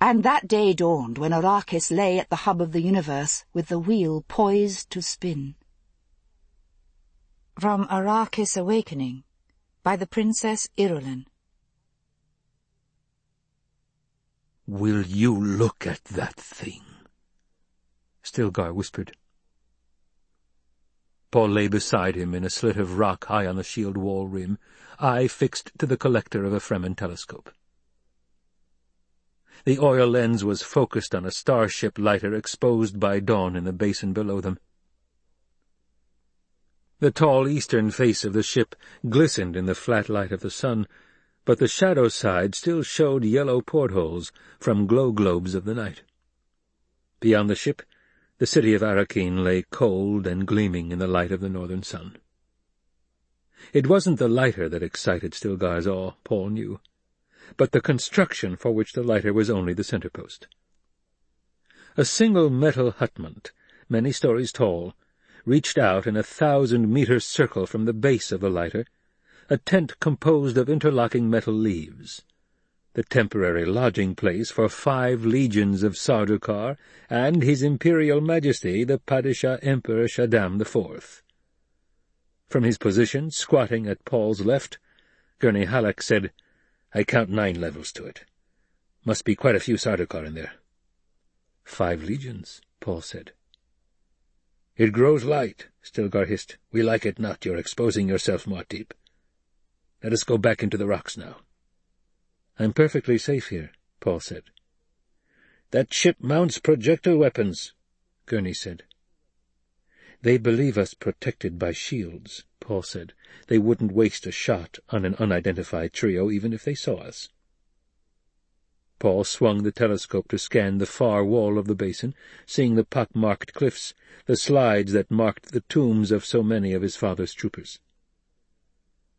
And that day dawned when Arrakis lay at the hub of the universe with the wheel poised to spin. From Arrakis Awakening by the Princess Irulan Will you look at that thing? Stilgar whispered. Paul lay beside him in a slit of rock high on the shield wall rim, eye fixed to the collector of a Fremen telescope. The oil lens was focused on a starship lighter exposed by dawn in the basin below them. The tall eastern face of the ship glistened in the flat light of the sun, but the shadow side still showed yellow portholes from glow globes of the night. Beyond the ship, the city of Arrakeen lay cold and gleaming in the light of the northern sun. It wasn't the lighter that excited Stilgar's awe, Paul knew, but the construction for which the lighter was only the centre-post. A single metal hutment, many stories tall, reached out in a thousand-metre circle from the base of the lighter, a tent composed of interlocking metal leaves the temporary lodging place for five legions of Sardaukar and His Imperial Majesty the Padishah Emperor Shaddam IV. From his position, squatting at Paul's left, Gurney Halleck said, I count nine levels to it. Must be quite a few Sardaukar in there. Five legions, Paul said. It grows light, Stilgar hissed. We like it not. You're exposing yourself, Muad'Dib. Let us go back into the rocks now. I'm perfectly safe here, Paul said. That ship mounts projector weapons, Gurney said. They believe us protected by shields, Paul said. They wouldn't waste a shot on an unidentified trio even if they saw us. Paul swung the telescope to scan the far wall of the basin, seeing the pock-marked cliffs, the slides that marked the tombs of so many of his father's troopers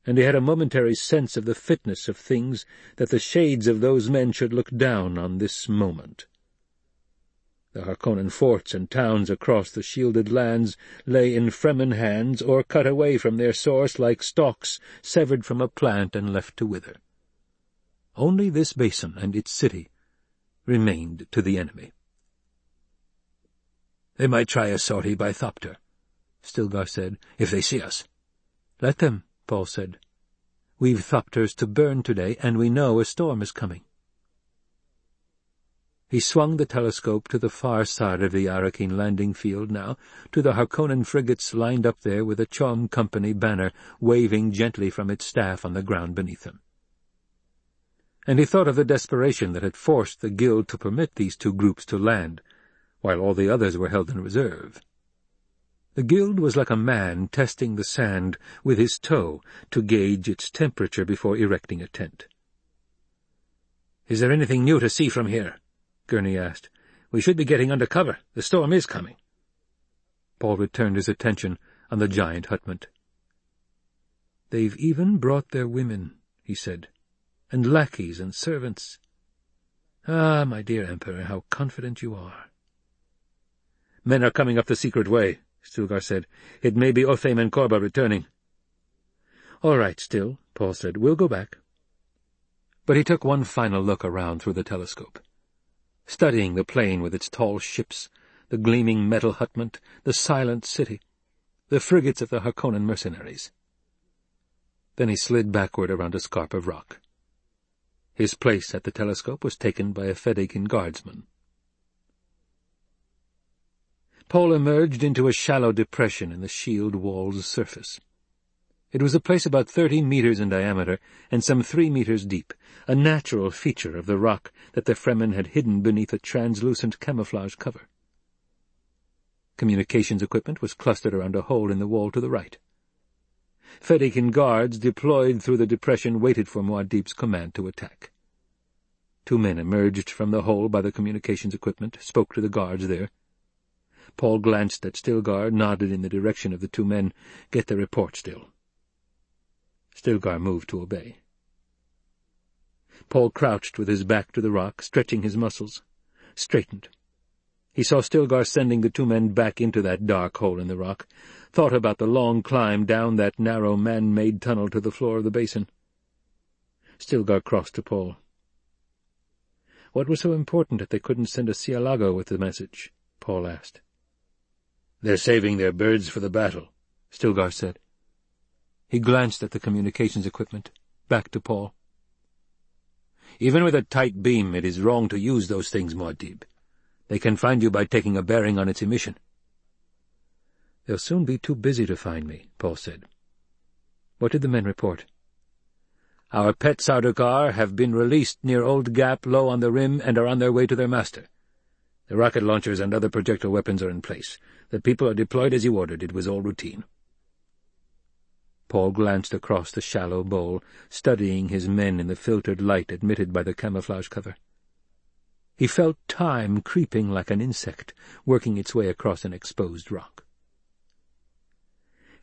and he had a momentary sense of the fitness of things that the shades of those men should look down on this moment. The Harkonnen forts and towns across the shielded lands lay in Fremen hands or cut away from their source like stalks severed from a plant and left to wither. Only this basin and its city remained to the enemy. They might try a sortie by Thopter, Stilgar said, if they see us. Let them, Paul said. We've thopters to burn today, and we know a storm is coming. He swung the telescope to the far side of the Arrakeen landing field now, to the Harkonnen frigates lined up there with a CHOAM Company banner waving gently from its staff on the ground beneath them. And he thought of the desperation that had forced the Guild to permit these two groups to land, while all the others were held in reserve. The guild was like a man testing the sand with his toe to gauge its temperature before erecting a tent. "'Is there anything new to see from here?' Gurney asked. "'We should be getting under cover. The storm is coming.' Paul returned his attention on the giant hutment. "'They've even brought their women,' he said, "'and lackeys and servants. Ah, my dear Emperor, how confident you are.' "'Men are coming up the secret way,' Stilgar said. It may be Otheym and Korba returning. All right, Stil, Paul said. We'll go back. But he took one final look around through the telescope, studying the plain with its tall ships, the gleaming metal hutment, the silent city, the frigates of the Harkonnen mercenaries. Then he slid backward around a scarp of rock. His place at the telescope was taken by a Fedaykin guardsman. Paul emerged into a shallow depression in the shield wall's surface. It was a place about thirty metres in diameter and some three metres deep, a natural feature of the rock that the Fremen had hidden beneath a translucent camouflage cover. Communications equipment was clustered around a hole in the wall to the right. Fedaykin guards deployed through the depression waited for Muad'Dib's command to attack. Two men emerged from the hole by the communications equipment, spoke to the guards there, Paul glanced at Stilgar, nodded in the direction of the two men. Get the report Stil. Stilgar moved to obey. Paul crouched with his back to the rock, stretching his muscles. Straightened. He saw Stilgar sending the two men back into that dark hole in the rock, thought about the long climb down that narrow man-made tunnel to the floor of the basin. Stilgar crossed to Paul. What was so important that they couldn't send a Cielago with the message? Paul asked. They're saving their birds for the battle, Stilgar said. He glanced at the communications equipment, back to Paul. Even with a tight beam, it is wrong to use those things, Muad'Dib. They can find you by taking a bearing on its emission. They'll soon be too busy to find me, Paul said. What did the men report? Our pet Sardaukar have been released near Old Gap low on the rim and are on their way to their master. The rocket launchers and other projectile weapons are in place. The people are deployed as you ordered. It was all routine. Paul glanced across the shallow bowl, studying his men in the filtered light admitted by the camouflage cover. He felt time creeping like an insect, working its way across an exposed rock.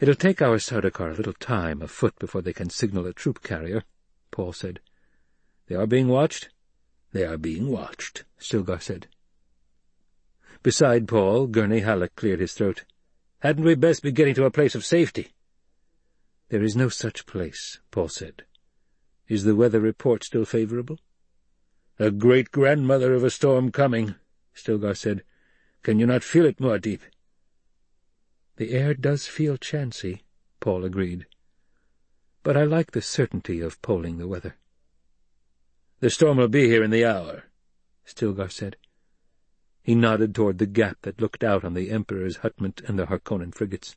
It'll take our Sardaukar a little time afoot before they can signal a troop carrier, Paul said. They are being watched? They are being watched, Stilgar said. Beside Paul, Gurney Halleck cleared his throat. Hadn't we best be getting to a place of safety? There is no such place, Paul said. Is the weather report still favorable? A great-grandmother of a storm coming, Stilgar said. Can you not feel it, Muad'Dib? The air does feel chancy, Paul agreed. But I like the certainty of polling the weather. The storm will be here in the hour, Stilgar said. He nodded toward the gap that looked out on the Emperor's hutment and the Harkonnen frigates.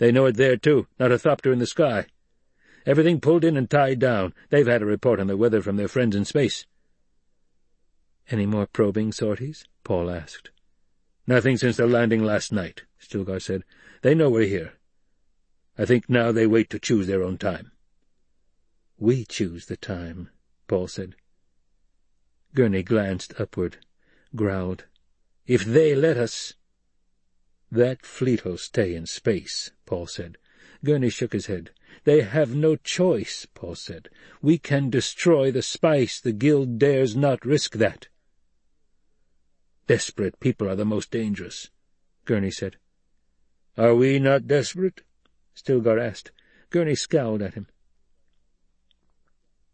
They know it there, too, not a thopter in the sky. Everything pulled in and tied down. They've had a report on the weather from their friends in space. Any more probing sorties? Paul asked. Nothing since the landing last night, Stilgar said. They know we're here. I think now they wait to choose their own time. We choose the time, Paul said. Gurney glanced upward, growled. If they let us— That fleet'll stay in space, Paul said. Gurney shook his head. They have no choice, Paul said. We can destroy the spice. The Guild dares not risk that. Desperate people are the most dangerous, Gurney said. Are we not desperate? Stilgar asked. Gurney scowled at him.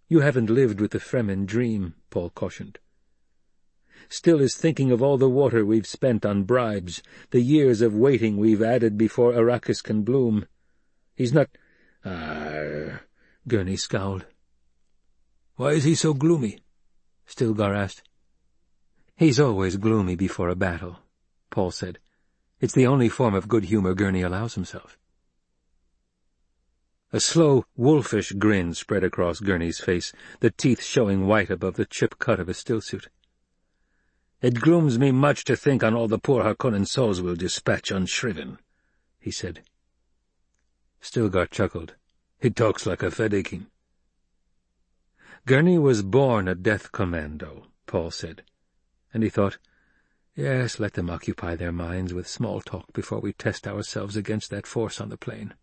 You haven't lived with the Fremen dream, Paul cautioned. Stil is thinking of all the water we've spent on bribes, the years of waiting we've added before Arrakis can bloom. He's not— Ah, Gurney scowled. Why is he so gloomy? Stilgar asked. He's always gloomy before a battle, Paul said. It's the only form of good humor Gurney allows himself. A slow, wolfish grin spread across Gurney's face, the teeth showing white above the chip cut of his stillsuit. It grooms me much to think on all the poor Harkonnen souls we'll dispatch unshriven, he said. Stilgar chuckled. He talks like a Fedaykin. Gurney was born a death commando, Paul said and he thought, Yes, let them occupy their minds with small talk before we test ourselves against that force on the plain.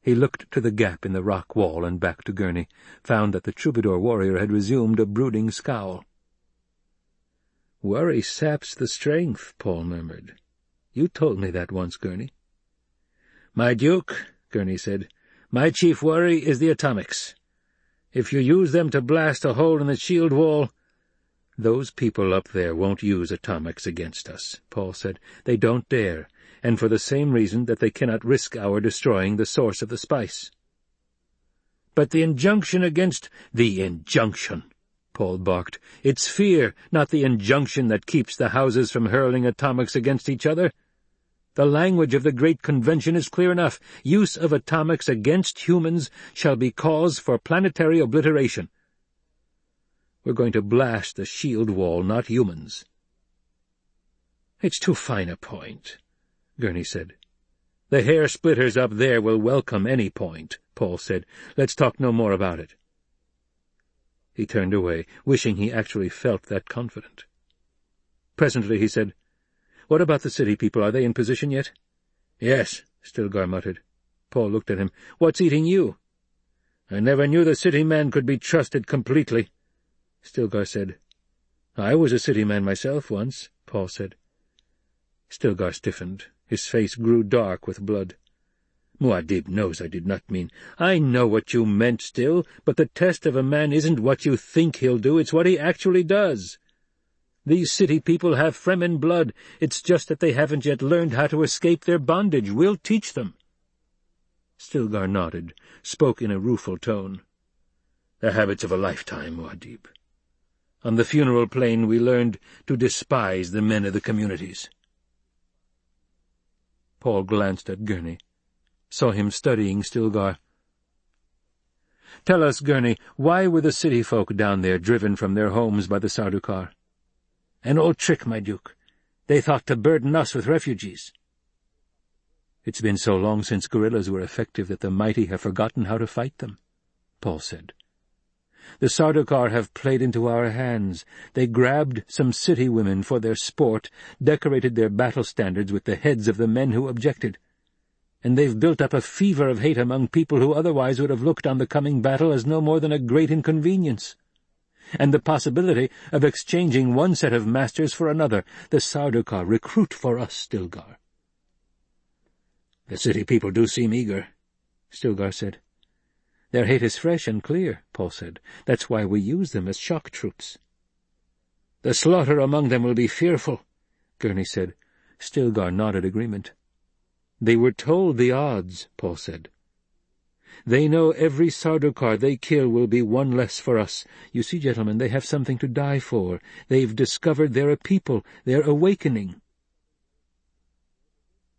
He looked to the gap in the rock wall and back to Gurney, found that the troubadour warrior had resumed a brooding scowl. "'Worry saps the strength,' Paul murmured. "'You told me that once, Gurney.' "'My duke,' Gurney said, "'my chief worry is the atomics. If you use them to blast a hole in the shield wall, those people up there won't use atomics against us, Paul said. They don't dare, and for the same reason that they cannot risk our destroying the source of the spice. But the injunction against— The injunction, Paul barked. It's fear, not the injunction that keeps the houses from hurling atomics against each other. The language of the Great Convention is clear enough. Use of atomics against humans shall be cause for planetary obliteration. We're going to blast the shield wall, not humans. It's too fine a point, Gurney said. The hair-splitters up there will welcome any point, Paul said. Let's talk no more about it. He turned away, wishing he actually felt that confident. Presently he said, What about the city people? Are they in position yet? Yes, Stilgar muttered. Paul looked at him. What's eating you? I never knew the city man could be trusted completely. Stilgar said. I was a city man myself once, Paul said. Stilgar stiffened. His face grew dark with blood. Oh, Muad'Dib knows I did not mean. I know what you meant Stil, but the test of a man isn't what you think he'll do, it's what he actually does. These city people have Fremen blood, it's just that they haven't yet learned how to escape their bondage. We'll teach them. Stilgar nodded, spoke in a rueful tone. The habits of a lifetime, Muad'Dib. On the funeral plain we learned to despise the men of the communities. Paul glanced at Gurney, saw him studying Stilgar. Tell us, Gurney, why were the city folk down there driven from their homes by the Sardaukar? An old trick, my duke. They thought to burden us with refugees. It's been so long since guerrillas were effective that the mighty have forgotten how to fight them, Paul said. The Sardaukar have played into our hands. They grabbed some city women for their sport, decorated their battle standards with the heads of the men who objected. And they've built up a fever of hate among people who otherwise would have looked on the coming battle as no more than a great inconvenience and the possibility of exchanging one set of masters for another, the Sardaukar recruit for us, Stilgar. The city people do seem eager, Stilgar said. Their hate is fresh and clear, Paul said. That's why we use them as shock troops. The slaughter among them will be fearful, Gurney said. Stilgar nodded agreement. They were told the odds, Paul said. They know every Sardaukar they kill will be one less for us. You see, gentlemen, they have something to die for. They've discovered they're a people. They're awakening.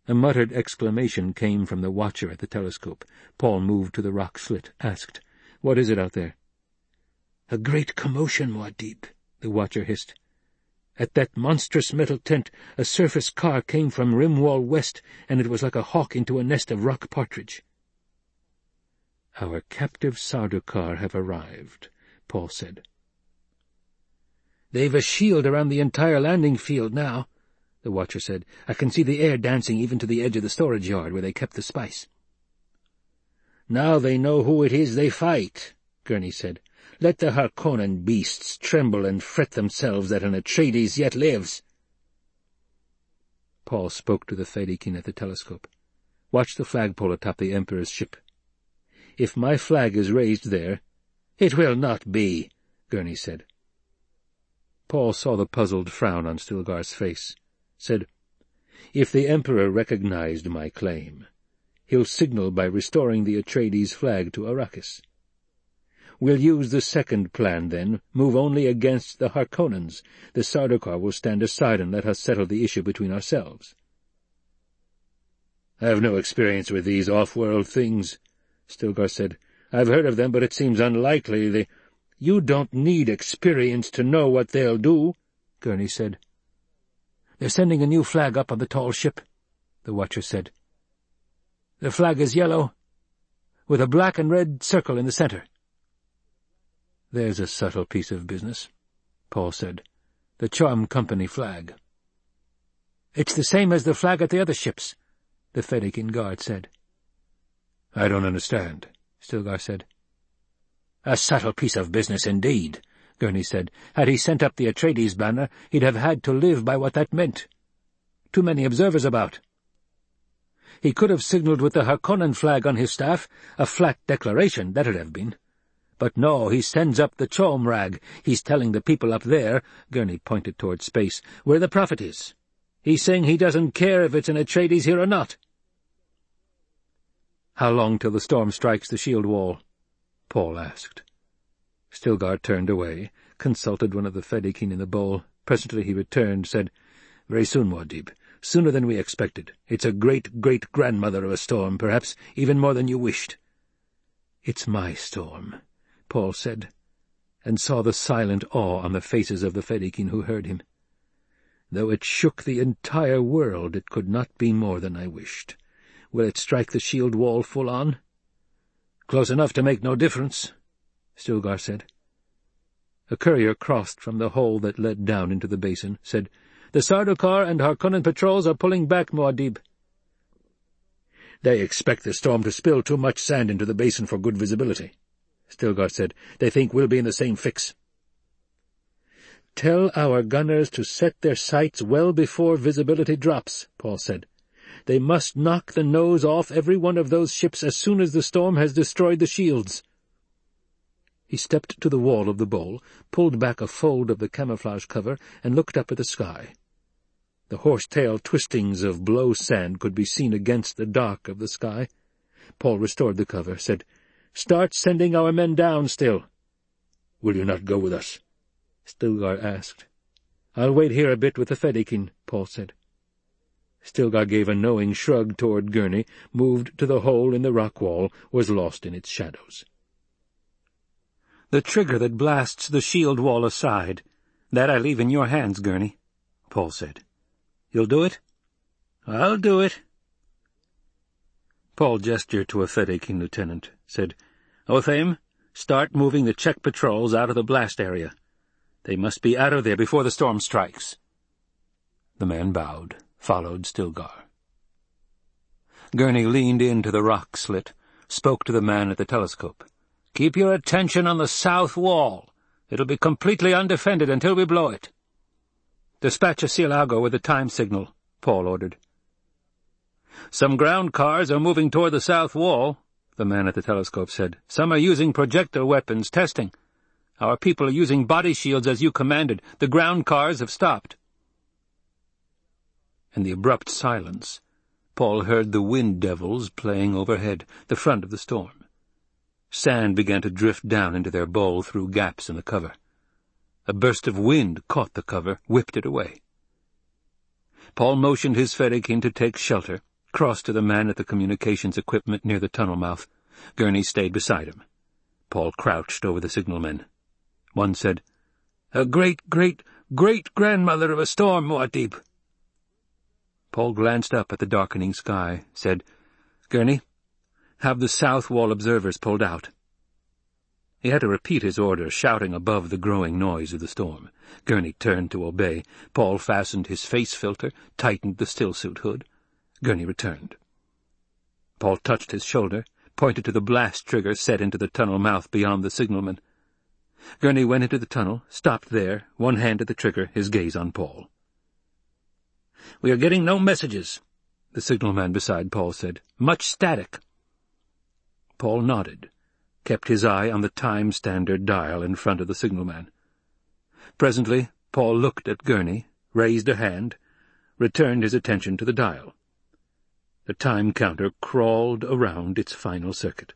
A muttered exclamation came from the watcher at the telescope. Paul moved to the rock slit, asked, "'What is it out there?' "'A great commotion, Muad'Dib,' the watcher hissed. At that monstrous metal tent, a surface car came from Rimwall West, and it was like a hawk into a nest of rock partridge. Our captive Sardaukar have arrived, Paul said. They've a shield around the entire landing field now, the watcher said. I can see the air dancing even to the edge of the storage yard where they kept the spice. Now they know who it is they fight, Gurney said. Let the Harkonnen beasts tremble and fret themselves that an Atreides yet lives. Paul spoke to the Fedaykin at the telescope. Watch the flagpole atop the Emperor's ship if my flag is raised there. It will not be, Gurney said. Paul saw the puzzled frown on Stilgar's face, said, If the Emperor recognized my claim, he'll signal by restoring the Atreides flag to Arrakis. We'll use the second plan, then, move only against the Harkonnens. The Sardaukar will stand aside and let us settle the issue between ourselves. I have no experience with these off-world things, Stilgar said. I've heard of them, but it seems unlikely they— You don't need experience to know what they'll do, Gurney said. They're sending a new flag up on the tall ship, the watcher said. The flag is yellow, with a black and red circle in the centre. There's a subtle piece of business, Paul said. The CHOAM Company flag. It's the same as the flag at the other ships, the Fedaykin guard said. I don't understand, Stilgar said. A subtle piece of business indeed, Gurney said. Had he sent up the Atreides banner, he'd have had to live by what that meant. Too many observers about. He could have signalled with the Harkonnen flag on his staff, a flat declaration, that'd have been. But no, he sends up the CHOAM rag. He's telling the people up there, Gurney pointed toward space, where the profit is. He's saying he doesn't care if it's an Atreides here or not. How long till the storm strikes the shield wall? Paul asked. Stilgar turned away, consulted one of the Fedaykin in the bowl. Presently he returned, said, Very soon, Muad'Dib. Sooner than we expected. It's a great-great-grandmother of a storm, perhaps even more than you wished. It's my storm, Paul said, and saw the silent awe on the faces of the Fedaykin who heard him. Though it shook the entire world, it could not be more than I wished. Will it strike the shield wall full on? Close enough to make no difference, Stilgar said. A courier crossed from the hole that led down into the basin, said, The Sardaukar and Harkonnen patrols are pulling back, Muad'Dib. They expect the storm to spill too much sand into the basin for good visibility, Stilgar said. They think we'll be in the same fix. Tell our gunners to set their sights well before visibility drops, Paul said. They must knock the nose off every one of those ships as soon as the storm has destroyed the shields. He stepped to the wall of the bowl, pulled back a fold of the camouflage cover, and looked up at the sky. The horsetail twistings of blow sand could be seen against the dark of the sky. Paul restored the cover, said, "'Start sending our men down Stil.' "'Will you not go with us?' Stilgar asked. "'I'll wait here a bit with the Fedaykin,' Paul said. Stilgar gave a knowing shrug toward Gurney, moved to the hole in the rock wall, was lost in its shadows. The trigger that blasts the shield wall aside. That I leave in your hands, Gurney, Paul said. You'll do it? I'll do it. Paul gestured to a Fedaykin lieutenant, said, oh, Otheym, start moving the check patrols out of the blast area. They must be out of there before the storm strikes. The man bowed, followed Stilgar. Gurney leaned into the rock slit, spoke to the man at the telescope. Keep your attention on the south wall. It'll be completely undefended until we blow it. Dispatch a Cielago with a time signal, Paul ordered. Some ground cars are moving toward the south wall, the man at the telescope said. Some are using projector weapons, testing. Our people are using body shields as you commanded. The ground cars have stopped. In the abrupt silence, Paul heard the wind devils playing overhead, the front of the storm. Sand began to drift down into their bowl through gaps in the cover. A burst of wind caught the cover, whipped it away. Paul motioned his Fedaykin to take shelter, crossed to the man at the communications equipment near the tunnel mouth. Gurney stayed beside him. Paul crouched over the signalmen. One said, A great, great, great-grandmother of a storm, Muad'Dib. Paul glanced up at the darkening sky, said, Gurney, have the south wall observers pulled out. He had to repeat his order, shouting above the growing noise of the storm. Gurney turned to obey. Paul fastened his face filter, tightened the stillsuit hood. Gurney returned. Paul touched his shoulder, pointed to the blast trigger set into the tunnel mouth beyond the signalman. Gurney went into the tunnel, stopped there, one hand at the trigger, his gaze on Paul. "'We are getting no messages,' the signalman beside Paul said. "'Much static.' Paul nodded, kept his eye on the time standard dial in front of the signalman. Presently, Paul looked at Gurney, raised a hand, returned his attention to the dial. The time counter crawled around its final circuit.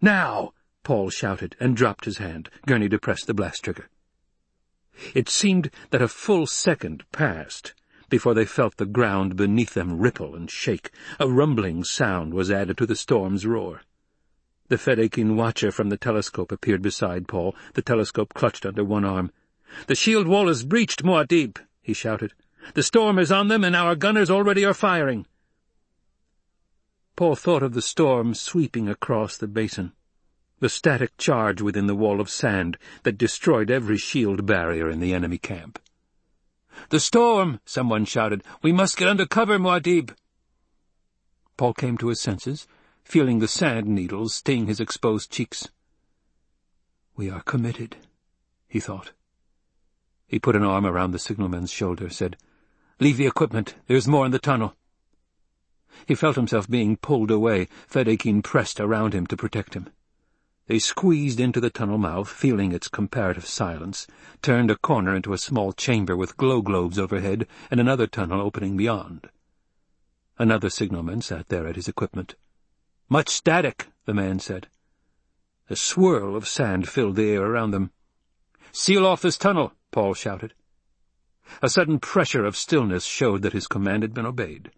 "'Now!' Paul shouted, and dropped his hand. Gurney depressed the blast trigger. It seemed that a full second passed before they felt the ground beneath them ripple and shake. A rumbling sound was added to the storm's roar. The Fedaykin watcher from the telescope appeared beside Paul, the telescope clutched under one arm. "'The shield wall is breached, Muad'Dib,' he shouted. "'The storm is on them, and our gunners already are firing.' Paul thought of the storm sweeping across the basin, the static charge within the wall of sand that destroyed every shield barrier in the enemy camp. "'The storm!' someone shouted. "'We must get under cover, Muad'Dib!' Paul came to his senses, feeling the sand needles sting his exposed cheeks. "'We are committed,' he thought. He put an arm around the signalman's shoulder, said, "'Leave the equipment. There's more in the tunnel.' He felt himself being pulled away. Fedaykin pressed around him to protect him. They squeezed into the tunnel mouth, feeling its comparative silence, turned a corner into a small chamber with glow globes overhead and another tunnel opening beyond. Another signalman sat there at his equipment. "'Much static,' the man said. A swirl of sand filled the air around them. "'Seal off this tunnel!' Paul shouted. A sudden pressure of stillness showed that his command had been obeyed.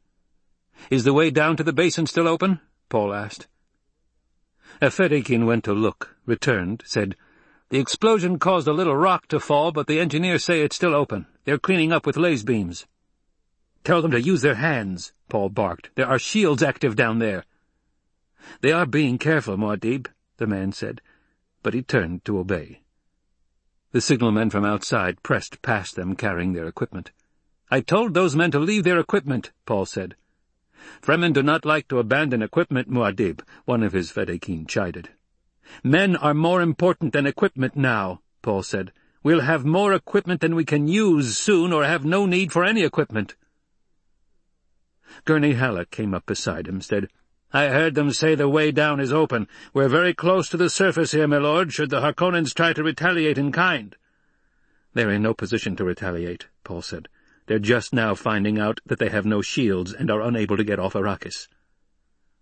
"'Is the way down to the basin still open?' Paul asked. A Fedaykin went to look, returned, said, The explosion caused a little rock to fall, but the engineers say it's still open. They're cleaning up with laser beams. Tell them to use their hands, Paul barked. There are shields active down there. They are being careful, Muad'Dib, the man said, but he turned to obey. The signalmen from outside pressed past them carrying their equipment. I told those men to leave their equipment, Paul said. Fremen do not like to abandon equipment, Muad'Dib, one of his Fedaykin chided. Men are more important than equipment now, Paul said. We'll have more equipment than we can use soon or have no need for any equipment. Gurney Halleck came up beside him, said, I heard them say the way down is open. We're very close to the surface here, my lord, should the Harkonnens try to retaliate in kind. They're in no position to retaliate, Paul said. They're just now finding out that they have no shields and are unable to get off Arrakis.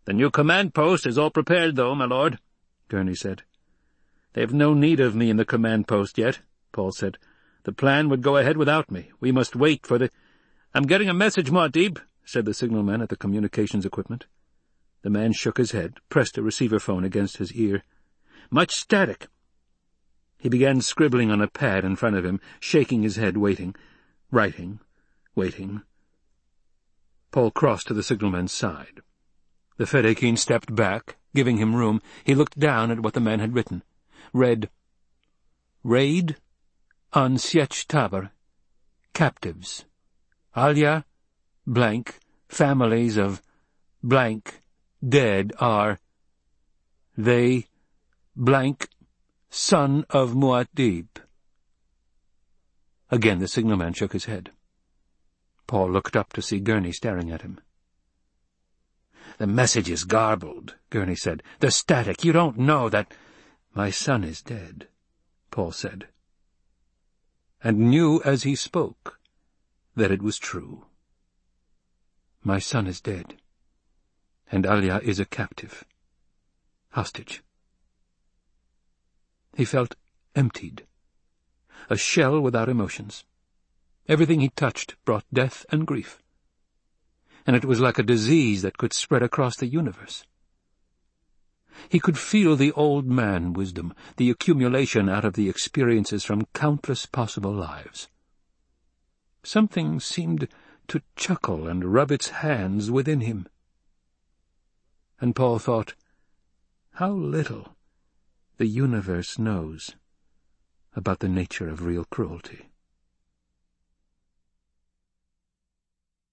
The new command post is all prepared, though, my lord, Gurney said. They've no need of me in the command post yet, Paul said. The plan would go ahead without me. We must wait for the— I'm getting a message, Muad'Dib, said the signalman at the communications equipment. The man shook his head, pressed a receiver phone against his ear. Much static. He began scribbling on a pad in front of him, shaking his head, waiting, writing, waiting. Paul crossed to the signalman's side. The Fedaykin stepped back, giving him room. He looked down at what the man had written. Read, Raid on Sietch Tabr. Captives. Alia, blank, families of blank dead are they blank son of Muad'Dib. Again the signalman shook his head. Paul looked up to see Gurney staring at him. The message is garbled, Gurney said. The static. You don't know that... My son is dead, Paul said, and knew as he spoke that it was true. My son is dead and Alia is a captive. Hostage. He felt emptied. A shell without emotions. Everything he touched brought death and grief. And it was like a disease that could spread across the universe. He could feel the old man wisdom, the accumulation out of the experiences from countless possible lives. Something seemed to chuckle and rub its hands within him and Paul thought, how little the universe knows about the nature of real cruelty.